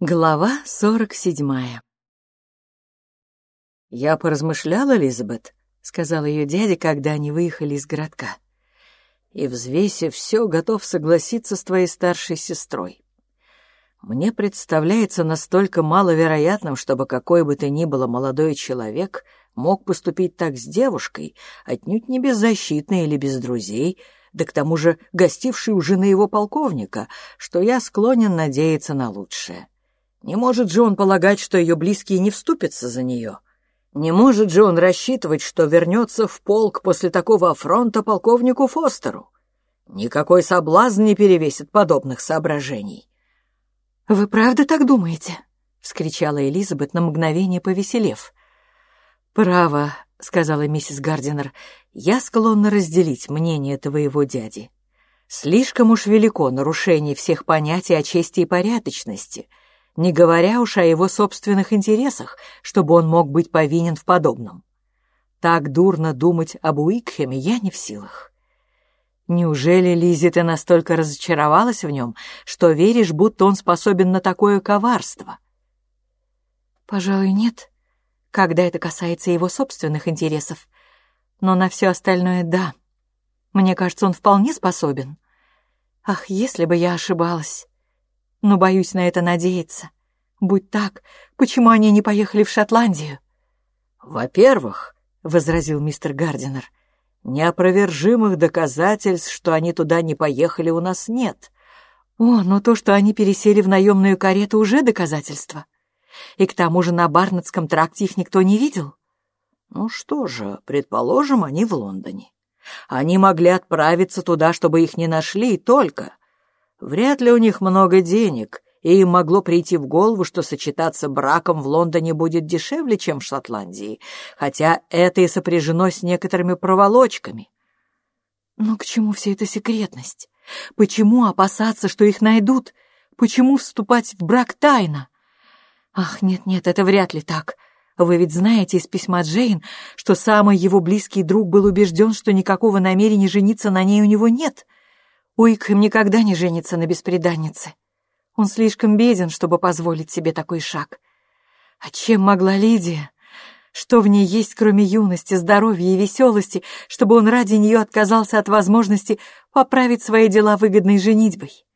Глава сорок седьмая «Я поразмышляла, Элизабет», — сказал ее дядя, когда они выехали из городка. «И, взвесив все, готов согласиться с твоей старшей сестрой. Мне представляется настолько маловероятным, чтобы какой бы то ни было молодой человек мог поступить так с девушкой, отнюдь не беззащитной или без друзей, да к тому же гостившей у жены его полковника, что я склонен надеяться на лучшее. Не может же он полагать, что ее близкие не вступятся за нее. Не может же он рассчитывать, что вернется в полк после такого афронта полковнику Фостеру. Никакой соблазн не перевесит подобных соображений. «Вы правда так думаете?» — вскричала Элизабет на мгновение повеселев. «Право», — сказала миссис Гардинер, — «я склонна разделить мнение твоего дяди. Слишком уж велико нарушение всех понятий о чести и порядочности, не говоря уж о его собственных интересах, чтобы он мог быть повинен в подобном. Так дурно думать об Уикхеме я не в силах. Неужели, Лизи, ты настолько разочаровалась в нем, что веришь, будто он способен на такое коварство?» «Пожалуй, нет», когда это касается его собственных интересов. Но на все остальное — да. Мне кажется, он вполне способен. Ах, если бы я ошибалась. Но боюсь на это надеяться. Будь так, почему они не поехали в Шотландию? «Во-первых», — возразил мистер Гардинер, «неопровержимых доказательств, что они туда не поехали, у нас нет». «О, но то, что они пересели в наемную карету, уже доказательство». И к тому же на Барнетском тракте их никто не видел. Ну что же, предположим, они в Лондоне. Они могли отправиться туда, чтобы их не нашли, только... Вряд ли у них много денег, и им могло прийти в голову, что сочетаться браком в Лондоне будет дешевле, чем в Шотландии, хотя это и сопряжено с некоторыми проволочками. Но к чему вся эта секретность? Почему опасаться, что их найдут? Почему вступать в брак тайно? Ах, нет-нет, это вряд ли так. Вы ведь знаете из письма Джейн, что самый его близкий друг был убежден, что никакого намерения жениться на ней у него нет. Уикхэм никогда не женится на беспреданнице. Он слишком беден, чтобы позволить себе такой шаг. А чем могла Лидия? Что в ней есть, кроме юности, здоровья и веселости, чтобы он ради нее отказался от возможности поправить свои дела выгодной женитьбой?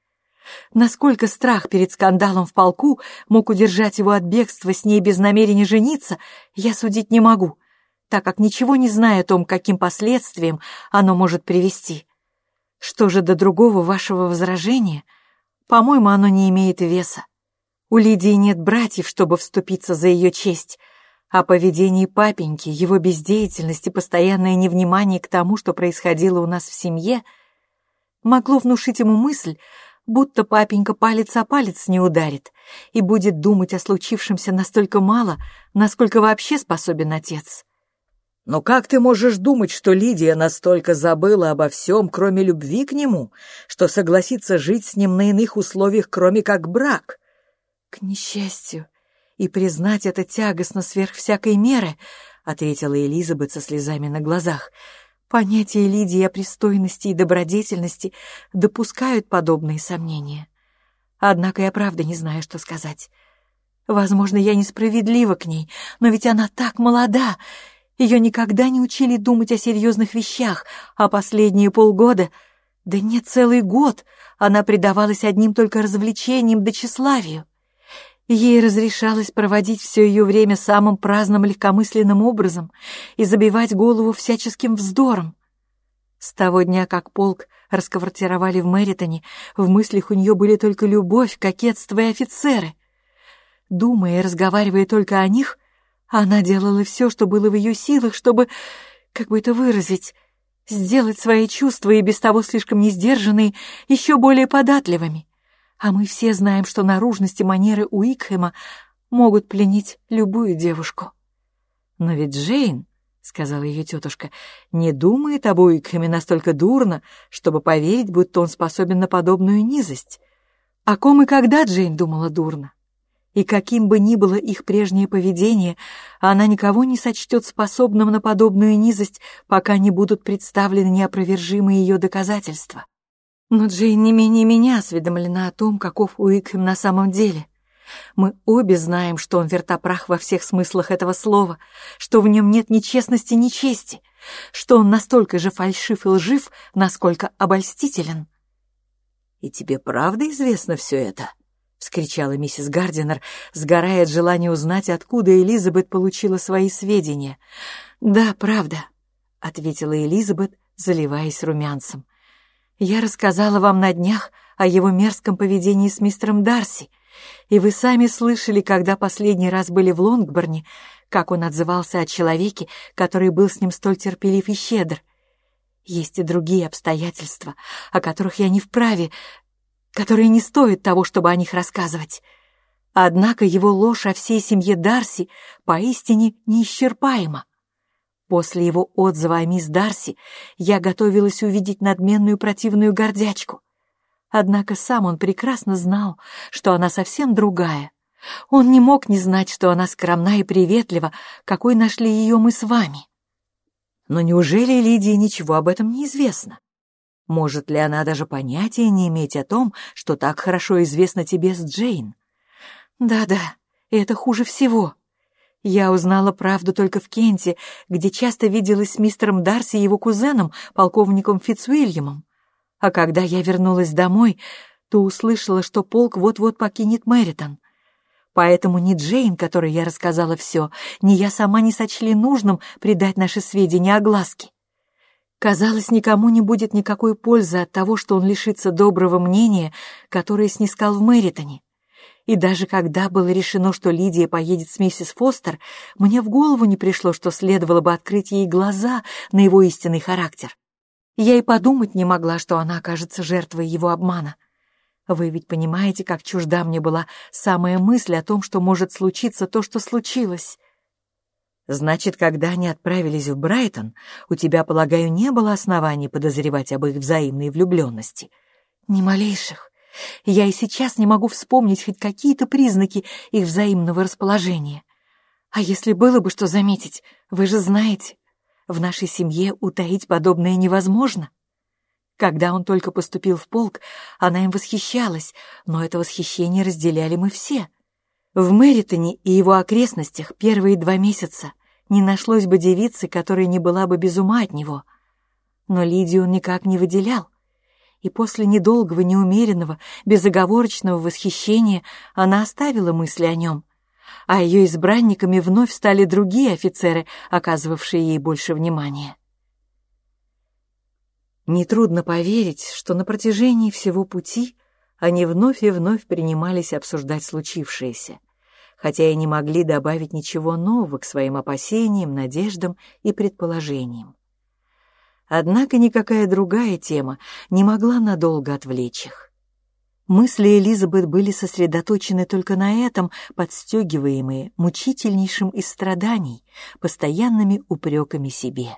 Насколько страх перед скандалом в полку мог удержать его от бегства с ней без намерения жениться, я судить не могу, так как ничего не знаю о том, каким последствиям оно может привести. Что же до другого вашего возражения? По-моему, оно не имеет веса. У Лидии нет братьев, чтобы вступиться за ее честь, а поведение папеньки, его бездеятельность и постоянное невнимание к тому, что происходило у нас в семье, могло внушить ему мысль, будто папенька палец о палец не ударит и будет думать о случившемся настолько мало, насколько вообще способен отец. Но как ты можешь думать, что Лидия настолько забыла обо всем, кроме любви к нему, что согласится жить с ним на иных условиях, кроме как брак? К несчастью, и признать это тягостно сверх всякой меры, ответила Элизабет со слезами на глазах — Понятия Лидии о пристойности и добродетельности допускают подобные сомнения. Однако я правда не знаю, что сказать. Возможно, я несправедлива к ней, но ведь она так молода. Ее никогда не учили думать о серьезных вещах, а последние полгода, да нет, целый год, она предавалась одним только развлечениям да тщеславию. Ей разрешалось проводить все ее время самым праздным легкомысленным образом и забивать голову всяческим вздором. С того дня, как полк расквартировали в Мэритоне, в мыслях у нее были только любовь, кокетство и офицеры. Думая и разговаривая только о них, она делала все, что было в ее силах, чтобы, как бы это выразить, сделать свои чувства и без того слишком несдержанные еще более податливыми. А мы все знаем, что наружности манеры Уикхэма могут пленить любую девушку. Но ведь Джейн, — сказала ее тетушка, — не думает об Уикхэме настолько дурно, чтобы поверить, будто он способен на подобную низость. О ком и когда Джейн думала дурно? И каким бы ни было их прежнее поведение, она никого не сочтет способным на подобную низость, пока не будут представлены неопровержимые ее доказательства. Но Джейн не менее меня осведомлена о том, каков Уикхэм на самом деле. Мы обе знаем, что он вертопрах во всех смыслах этого слова, что в нем нет ни честности, ни чести, что он настолько же фальшив и лжив, насколько обольстителен. «И тебе правда известно все это?» — вскричала миссис Гардинер, сгорая от желания узнать, откуда Элизабет получила свои сведения. «Да, правда», — ответила Элизабет, заливаясь румянцем. «Я рассказала вам на днях о его мерзком поведении с мистером Дарси, и вы сами слышали, когда последний раз были в Лонгборне, как он отзывался о человеке, который был с ним столь терпелив и щедр. Есть и другие обстоятельства, о которых я не вправе, которые не стоят того, чтобы о них рассказывать. Однако его ложь о всей семье Дарси поистине неисчерпаема. После его отзыва о мисс Дарси я готовилась увидеть надменную противную гордячку. Однако сам он прекрасно знал, что она совсем другая. Он не мог не знать, что она скромна и приветлива, какой нашли ее мы с вами. Но неужели Лидии ничего об этом не известно? Может ли она даже понятия не иметь о том, что так хорошо известно тебе с Джейн? Да-да, это хуже всего. Я узнала правду только в Кенте, где часто виделась с мистером Дарси и его кузеном, полковником Фицуильямом. А когда я вернулась домой, то услышала, что полк вот-вот покинет Мэритон. Поэтому ни Джейн, которой я рассказала все, ни я сама не сочли нужным придать наши сведения огласке. Казалось, никому не будет никакой пользы от того, что он лишится доброго мнения, которое снискал в Мэритоне. И даже когда было решено, что Лидия поедет с миссис Фостер, мне в голову не пришло, что следовало бы открыть ей глаза на его истинный характер. Я и подумать не могла, что она окажется жертвой его обмана. Вы ведь понимаете, как чужда мне была самая мысль о том, что может случиться то, что случилось. Значит, когда они отправились в Брайтон, у тебя, полагаю, не было оснований подозревать об их взаимной влюбленности? Ни малейших. Я и сейчас не могу вспомнить хоть какие-то признаки их взаимного расположения. А если было бы что заметить, вы же знаете, в нашей семье утаить подобное невозможно. Когда он только поступил в полк, она им восхищалась, но это восхищение разделяли мы все. В Мэритоне и его окрестностях первые два месяца не нашлось бы девицы, которая не была бы без ума от него. Но Лидию он никак не выделял. И после недолгого, неумеренного, безоговорочного восхищения она оставила мысли о нем. А ее избранниками вновь стали другие офицеры, оказывавшие ей больше внимания. Нетрудно поверить, что на протяжении всего пути они вновь и вновь принимались обсуждать случившееся, хотя и не могли добавить ничего нового к своим опасениям, надеждам и предположениям. Однако никакая другая тема не могла надолго отвлечь их. Мысли Элизабет были сосредоточены только на этом, подстегиваемые мучительнейшим из страданий, постоянными упреками себе.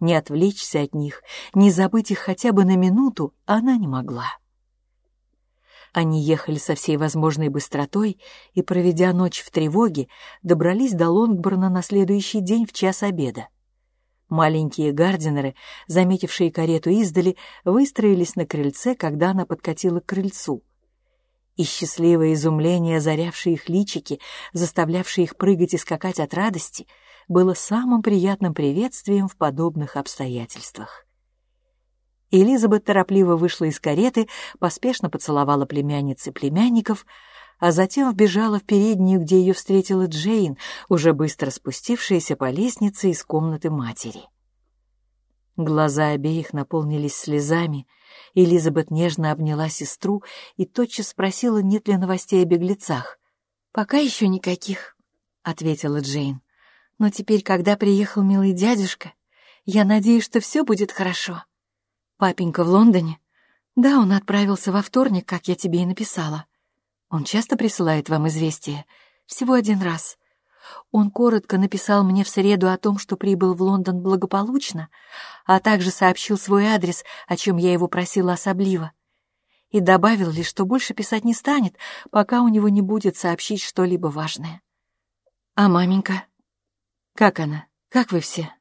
Не отвлечься от них, не забыть их хотя бы на минуту она не могла. Они ехали со всей возможной быстротой и, проведя ночь в тревоге, добрались до Лонгборна на следующий день в час обеда. Маленькие гардинеры, заметившие карету издали, выстроились на крыльце, когда она подкатила к крыльцу. И счастливое изумление, озарявшее их личики, заставлявшее их прыгать и скакать от радости — было самым приятным приветствием в подобных обстоятельствах. Элизабет торопливо вышла из кареты, поспешно поцеловала племянницы племянников, а затем вбежала в переднюю, где ее встретила Джейн, уже быстро спустившаяся по лестнице из комнаты матери. Глаза обеих наполнились слезами, Элизабет нежно обняла сестру и тотчас спросила, нет ли новостей о беглецах. «Пока еще никаких», — ответила Джейн. Но теперь, когда приехал милый дядюшка, я надеюсь, что все будет хорошо. Папенька в Лондоне? Да, он отправился во вторник, как я тебе и написала. Он часто присылает вам известия? Всего один раз. Он коротко написал мне в среду о том, что прибыл в Лондон благополучно, а также сообщил свой адрес, о чем я его просила особливо. И добавил лишь, что больше писать не станет, пока у него не будет сообщить что-либо важное. А маменька? Как она? Как вы все?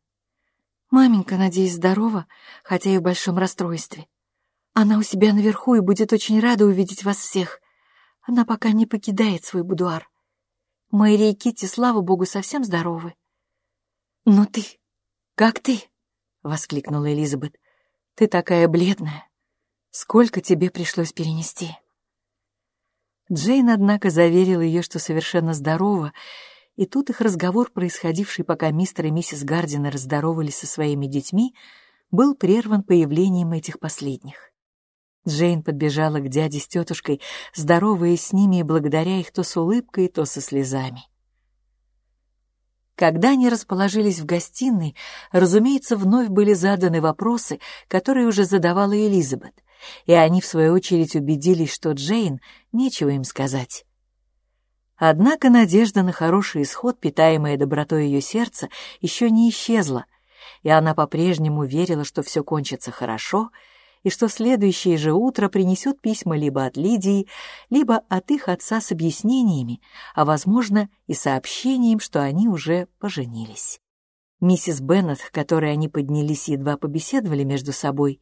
Маменька, надеюсь, здорова, хотя и в большом расстройстве. Она у себя наверху и будет очень рада увидеть вас всех. Она пока не покидает свой будуар. Мэри и Китти, слава богу, совсем здоровы. «Но ты... Как ты?» — воскликнула Элизабет. «Ты такая бледная. Сколько тебе пришлось перенести?» Джейн, однако, заверила ее, что совершенно здорова, и тут их разговор, происходивший, пока мистер и миссис Гардинер здоровались со своими детьми, был прерван появлением этих последних. Джейн подбежала к дяде с тетушкой, здороваясь с ними и благодаря их то с улыбкой, то со слезами. Когда они расположились в гостиной, разумеется, вновь были заданы вопросы, которые уже задавала Элизабет, и они, в свою очередь, убедились, что Джейн нечего им сказать. Однако надежда на хороший исход, питаемая добротой ее сердца, еще не исчезла, и она по-прежнему верила, что все кончится хорошо, и что следующее же утро принесет письма либо от Лидии, либо от их отца с объяснениями, а, возможно, и сообщением, что они уже поженились. Миссис Беннет, которой они поднялись едва побеседовали между собой,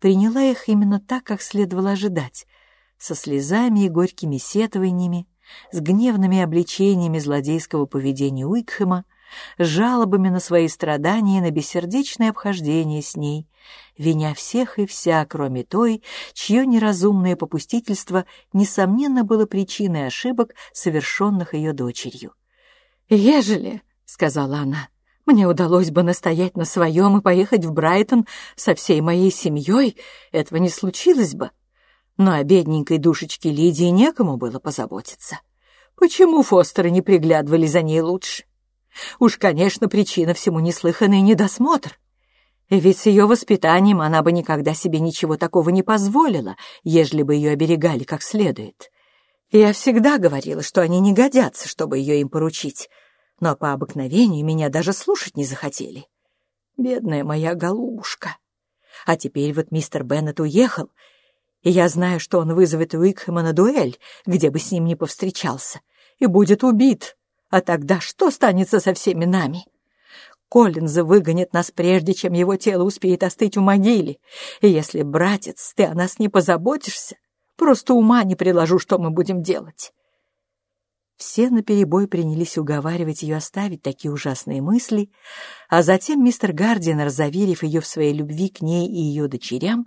приняла их именно так, как следовало ожидать, со слезами и горькими сетованиями, с гневными обличениями злодейского поведения Уикхэма, с жалобами на свои страдания и на бессердечное обхождение с ней, виня всех и вся, кроме той, чье неразумное попустительство, несомненно, было причиной ошибок, совершенных ее дочерью. «Ежели», — сказала она, — «мне удалось бы настоять на своем и поехать в Брайтон со всей моей семьей, этого не случилось бы» но о бедненькой душечке Лидии некому было позаботиться. Почему Фостеры не приглядывали за ней лучше? Уж, конечно, причина всему неслыханный недосмотр. Ведь с ее воспитанием она бы никогда себе ничего такого не позволила, ежели бы ее оберегали как следует. Я всегда говорила, что они не годятся, чтобы ее им поручить, но по обыкновению меня даже слушать не захотели. Бедная моя голубушка. А теперь вот мистер Беннет уехал, и я знаю, что он вызовет Уикхэма на дуэль, где бы с ним ни повстречался, и будет убит. А тогда что станется со всеми нами? Коллинза выгонит нас прежде, чем его тело успеет остыть в могиле. И если, братец, ты о нас не позаботишься, просто ума не приложу, что мы будем делать. Все наперебой принялись уговаривать ее оставить такие ужасные мысли, а затем мистер Гардинер, заверив ее в своей любви к ней и ее дочерям,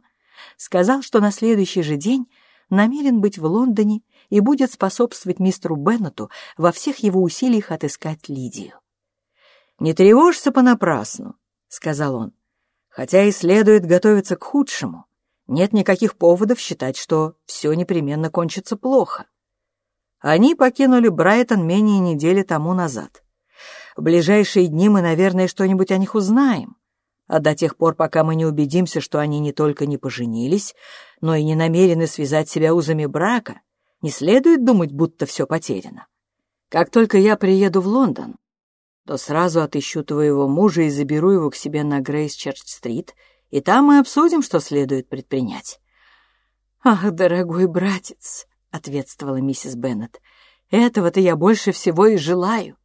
сказал, что на следующий же день намерен быть в Лондоне и будет способствовать мистеру Беннету во всех его усилиях отыскать Лидию. «Не тревожься понапрасну», — сказал он, «хотя и следует готовиться к худшему. Нет никаких поводов считать, что все непременно кончится плохо. Они покинули Брайтон менее недели тому назад. В ближайшие дни мы, наверное, что-нибудь о них узнаем. А до тех пор, пока мы не убедимся, что они не только не поженились, но и не намерены связать себя узами брака, не следует думать, будто все потеряно. Как только я приеду в Лондон, то сразу отыщу твоего мужа и заберу его к себе на Грейс-Черч-стрит, и там мы обсудим, что следует предпринять. «Ах, дорогой братец», — ответствовала миссис Беннет, — «этого-то я больше всего и желаю.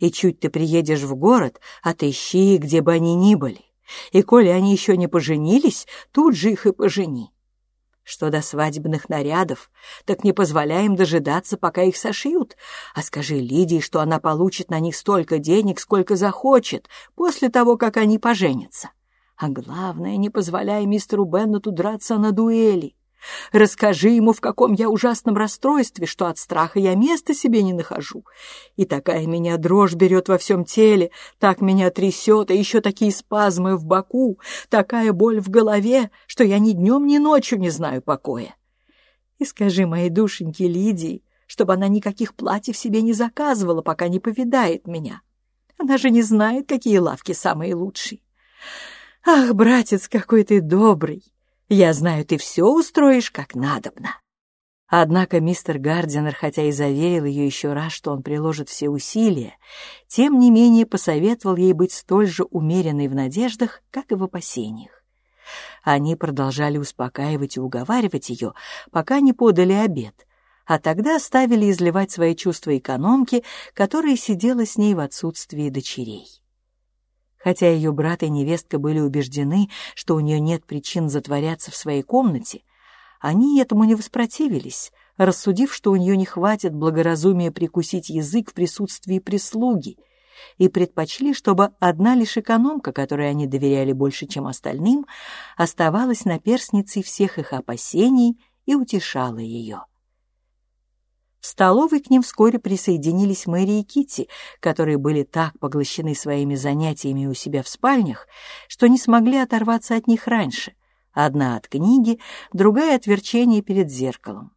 И чуть ты приедешь в город, отыщи, где бы они ни были. И коли они еще не поженились, тут же их и пожени. Что до свадебных нарядов, так не позволяем дожидаться, пока их сошьют, а скажи Лидии, что она получит на них столько денег, сколько захочет, после того, как они поженятся. А главное, не позволяй мистеру Беннету драться на дуэли. Расскажи ему, в каком я ужасном расстройстве, что от страха я места себе не нахожу. И такая меня дрожь берет во всем теле, так меня трясет, и еще такие спазмы в боку, такая боль в голове, что я ни днем, ни ночью не знаю покоя. И скажи моей душеньке Лидии, чтобы она никаких платьев себе не заказывала, пока не повидает меня. Она же не знает, какие лавки самые лучшие. Ах, братец, какой ты добрый! Я знаю, ты все устроишь как надобно». Однако мистер Гардинер, хотя и заверил ее еще раз, что он приложит все усилия, тем не менее посоветовал ей быть столь же умеренной в надеждах, как и в опасениях. Они продолжали успокаивать и уговаривать ее, пока не подали обед, а тогда оставили изливать свои чувства экономки, которая сидела с ней в отсутствии дочерей. Хотя ее брат и невестка были убеждены, что у нее нет причин затворяться в своей комнате, они этому не воспротивились, рассудив, что у нее не хватит благоразумия прикусить язык в присутствии прислуги, и предпочли, чтобы одна лишь экономка, которой они доверяли больше, чем остальным, оставалась наперсницей всех их опасений и утешала ее. В столовой к ним вскоре присоединились Мэри и Китти, которые были так поглощены своими занятиями у себя в спальнях, что не смогли оторваться от них раньше. Одна от книги, другая от верчения перед зеркалом.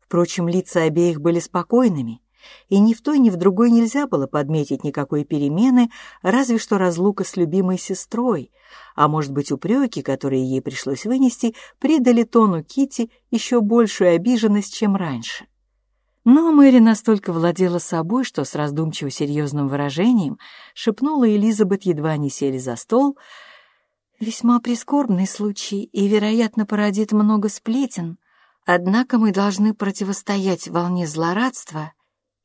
Впрочем, лица обеих были спокойными, и ни в той, ни в другой нельзя было подметить никакой перемены, разве что разлука с любимой сестрой, а может быть упреки, которые ей пришлось вынести, придали тону Кити еще большую обиженность, чем раньше. Но Мэри настолько владела собой, что с раздумчиво серьезным выражением шепнула Элизабет, едва они сели за стол, «Весьма прискорбный случай и, вероятно, породит много сплетен, однако мы должны противостоять волне злорадства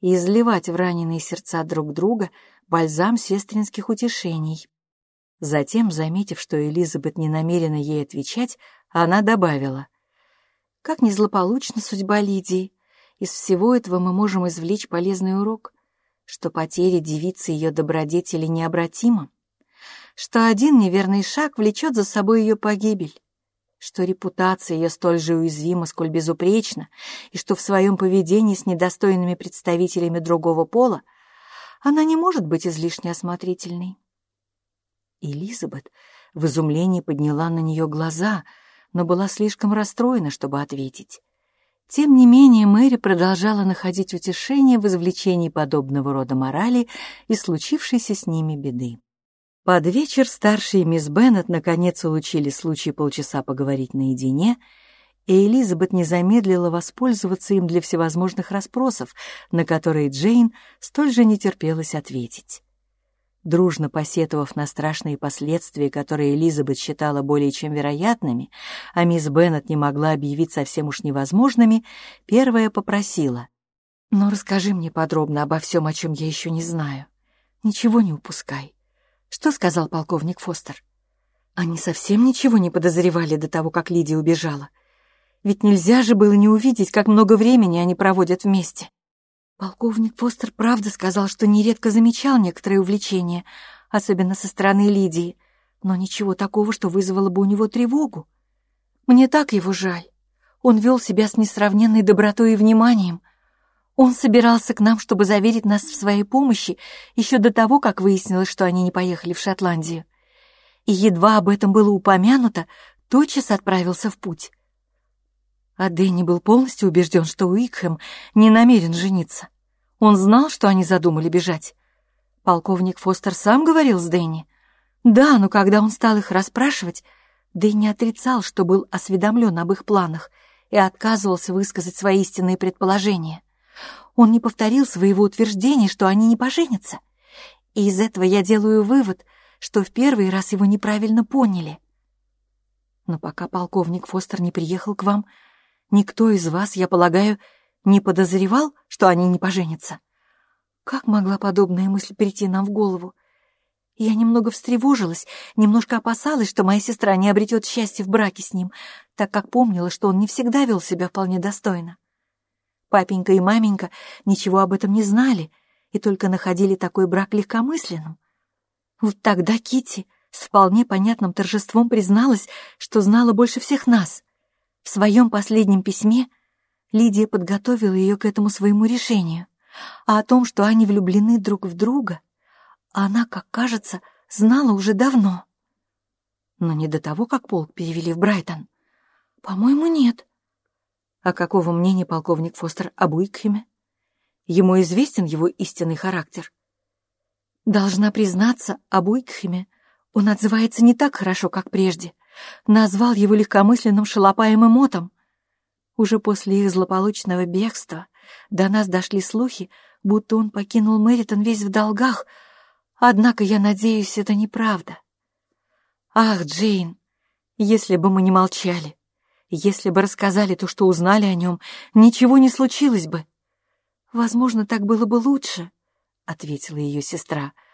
и изливать в раненые сердца друг друга бальзам сестринских утешений». Затем, заметив, что Элизабет не намерена ей отвечать, она добавила, «Как незлополучна судьба Лидии!» Из всего этого мы можем извлечь полезный урок, что потеря девицы ее добродетели необратима, что один неверный шаг влечет за собой ее погибель, что репутация ее столь же уязвима, сколь безупречна, и что в своем поведении с недостойными представителями другого пола она не может быть излишне осмотрительной. Элизабет в изумлении подняла на нее глаза, но была слишком расстроена, чтобы ответить. Тем не менее, Мэри продолжала находить утешение в извлечении подобного рода морали и случившейся с ними беды. Под вечер старшие мисс Беннет наконец улучили случай полчаса поговорить наедине, и Элизабет не замедлила воспользоваться им для всевозможных расспросов, на которые Джейн столь же не терпелась ответить. Дружно посетовав на страшные последствия, которые Элизабет считала более чем вероятными, а мисс Беннет не могла объявить совсем уж невозможными, первая попросила. «Ну, расскажи мне подробно обо всем, о чем я еще не знаю. Ничего не упускай. Что сказал полковник Фостер? Они совсем ничего не подозревали до того, как Лидия убежала. Ведь нельзя же было не увидеть, как много времени они проводят вместе. Полковник Фостер правда сказал, что нередко замечал некоторые увлечения, особенно со стороны Лидии, но ничего такого, что вызвало бы у него тревогу. Мне так его жаль. Он вел себя с несравненной добротой и вниманием. Он собирался к нам, чтобы заверить нас в своей помощи еще до того, как выяснилось, что они не поехали в Шотландию. И едва об этом было упомянуто, тотчас отправился в путь. А Дэнни был полностью убежден, что Уикхэм не намерен жениться. Он знал, что они задумали бежать. Полковник Фостер сам говорил с Дэнни. Да, но когда он стал их расспрашивать, Дэнни отрицал, что был осведомлен об их планах и отказывался высказать свои истинные предположения. Он не повторил своего утверждения, что они не поженятся. И из этого я делаю вывод, что в первый раз его неправильно поняли. Но пока полковник Фостер не приехал к вам, Никто из вас, я полагаю, не подозревал, что они не поженятся? Как могла подобная мысль прийти нам в голову? Я немного встревожилась, немножко опасалась, что моя сестра не обретет счастья в браке с ним, так как помнила, что он не всегда вел себя вполне достойно. Папенька и маменька ничего об этом не знали и только находили такой брак легкомысленным. Вот тогда Кити с вполне понятным торжеством призналась, что знала больше всех нас. В своем последнем письме Лидия подготовила ее к этому своему решению, а о том, что они влюблены друг в друга, она, как кажется, знала уже давно. Но не до того, как полк перевели в Брайтон. По-моему, нет. А какого мнения полковник Фостер об Уикхеме? Ему известен его истинный характер. Должна признаться, об Уикхеме он отзывается не так хорошо, как прежде назвал его легкомысленным шалопаем мотом. Уже после их злополучного бегства до нас дошли слухи, будто он покинул Мэритон весь в долгах, однако, я надеюсь, это неправда. Ах, Джейн, если бы мы не молчали, если бы рассказали то, что узнали о нем, ничего не случилось бы. Возможно, так было бы лучше, — ответила ее сестра, —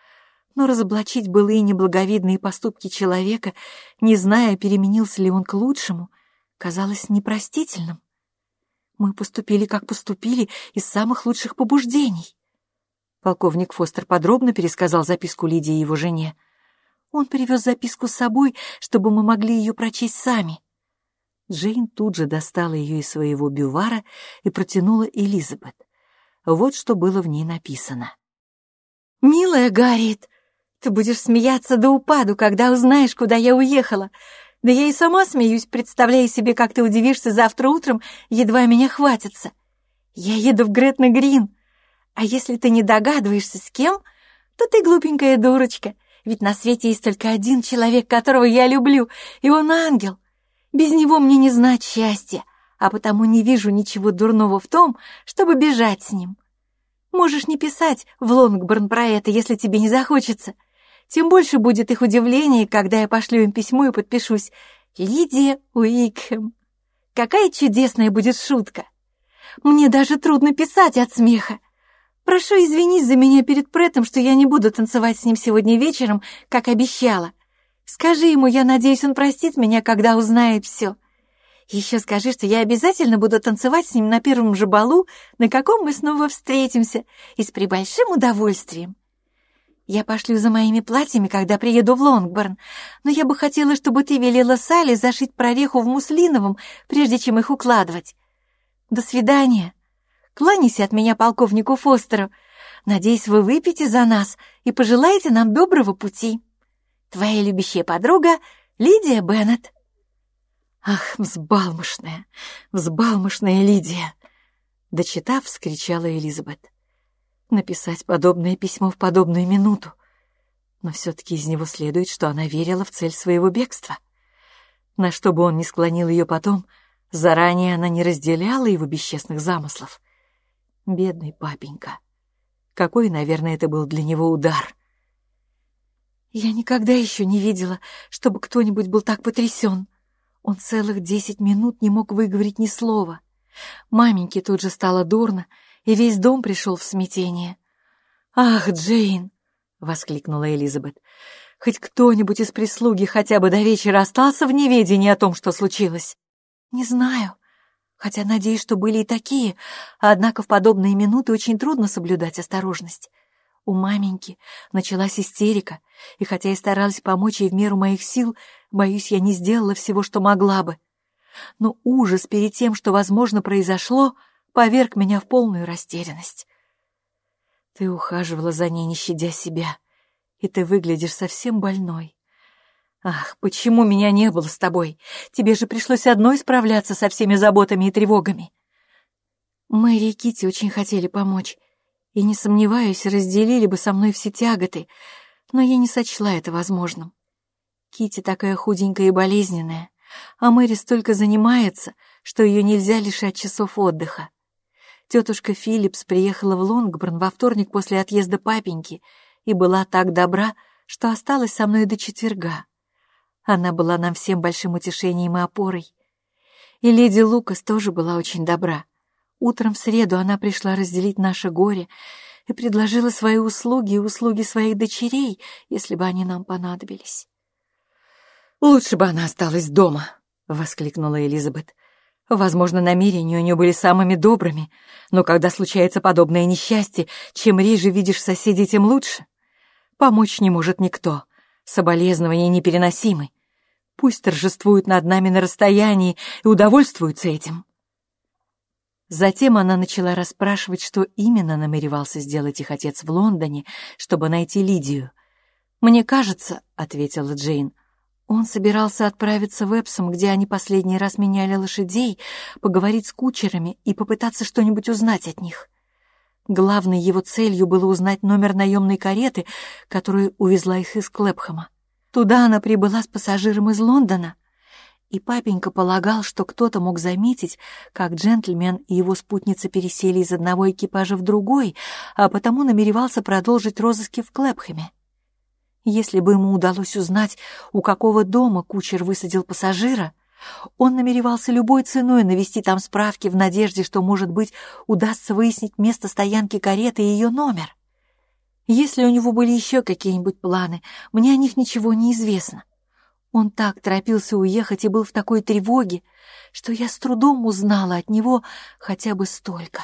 но разоблачить былые неблаговидные поступки человека, не зная, переменился ли он к лучшему, казалось непростительным. Мы поступили, как поступили, из самых лучших побуждений. Полковник Фостер подробно пересказал записку Лидии и его жене. Он привез записку с собой, чтобы мы могли ее прочесть сами. Джейн тут же достала ее из своего бювара и протянула Элизабет. Вот что было в ней написано. «Милая Гарриет, ты будешь смеяться до упаду, когда узнаешь, куда я уехала. Да я и сама смеюсь, представляя себе, как ты удивишься завтра утром, едва меня хватится. Я еду в Гретна Грин. А если ты не догадываешься, с кем, то ты глупенькая дурочка, ведь на свете есть только один человек, которого я люблю, и он ангел. Без него мне не знать счастья, а потому не вижу ничего дурного в том, чтобы бежать с ним. Можешь не писать в Лонгборн про это, если тебе не захочется. Тем больше будет их удивление, когда я пошлю им письмо и подпишусь «Лидия Уикхэм». Какая чудесная будет шутка! Мне даже трудно писать от смеха. Прошу извинить за меня перед Преттом, что я не буду танцевать с ним сегодня вечером, как обещала. Скажи ему, я надеюсь, он простит меня, когда узнает все. Еще скажи, что я обязательно буду танцевать с ним на первом же балу, на каком мы снова встретимся, и с прибольшим удовольствием. Я пошлю за моими платьями, когда приеду в Лонгборн, но я бы хотела, чтобы ты велела Салли зашить прореху в муслиновом, прежде чем их укладывать. До свидания. Кланяйся от меня полковнику Фостеру. Надеюсь, вы выпьете за нас и пожелаете нам доброго пути. Твоя любящая подруга Лидия Беннет. Ах, взбалмошная, взбалмошная Лидия! Дочитав, вскричала Элизабет написать подобное письмо в подобную минуту. Но все-таки из него следует, что она верила в цель своего бегства. На что бы он ни склонил ее потом, заранее она не разделяла его бесчестных замыслов. Бедный папенька. Какой, наверное, это был для него удар. Я никогда еще не видела, чтобы кто-нибудь был так потрясен. Он целых десять минут не мог выговорить ни слова. Маменьке тут же стало дурно, и весь дом пришел в смятение. «Ах, Джейн!» — воскликнула Элизабет. «Хоть кто-нибудь из прислуги хотя бы до вечера остался в неведении о том, что случилось?» «Не знаю, хотя надеюсь, что были и такие, однако в подобные минуты очень трудно соблюдать осторожность. У маменьки началась истерика, и хотя я старалась помочь ей в меру моих сил, боюсь, я не сделала всего, что могла бы. Но ужас перед тем, что, возможно, произошло, поверг меня в полную растерянность. Ты ухаживала за ней, не щадя себя, и ты выглядишь совсем больной. Ах, почему меня не было с тобой? Тебе же пришлось одной справляться со всеми заботами и тревогами. Мэри и Китти очень хотели помочь, и, не сомневаюсь, разделили бы со мной все тяготы, но я не сочла это возможным. Китти такая худенькая и болезненная, а Мэри столько занимается, что ее нельзя лишать часов отдыха. Тетушка Филлипс приехала в Лонгборн во вторник после отъезда папеньки и была так добра, что осталась со мной до четверга. Она была нам всем большим утешением и опорой. И леди Лукас тоже была очень добра. Утром в среду она пришла разделить наше горе и предложила свои услуги и услуги своих дочерей, если бы они нам понадобились. «Лучше бы она осталась дома», — воскликнула Элизабет. Возможно, намерения у нее были самыми добрыми, но когда случается подобное несчастье, чем реже видишь соседей, тем лучше. Помочь не может никто, соболезнования непереносимы. Пусть торжествуют над нами на расстоянии и удовольствуются этим. Затем она начала расспрашивать, что именно намеревался сделать их отец в Лондоне, чтобы найти Лидию. «Мне кажется», — ответила Джейн, — он собирался отправиться в Эпсом, где они последний раз меняли лошадей, поговорить с кучерами и попытаться что-нибудь узнать от них. Главной его целью было узнать номер наемной кареты, которая увезла их из Клэпхэма. Туда она прибыла с пассажиром из Лондона, и папенька полагал, что кто-то мог заметить, как джентльмен и его спутница пересели из одного экипажа в другой, а потому намеревался продолжить розыски в Клэпхэме. Если бы ему удалось узнать, у какого дома кучер высадил пассажира, он намеревался любой ценой навести там справки в надежде, что, может быть, удастся выяснить место стоянки кареты и ее номер. Если у него были еще какие-нибудь планы, мне о них ничего не известно. Он так торопился уехать и был в такой тревоге, что я с трудом узнала от него хотя бы столько.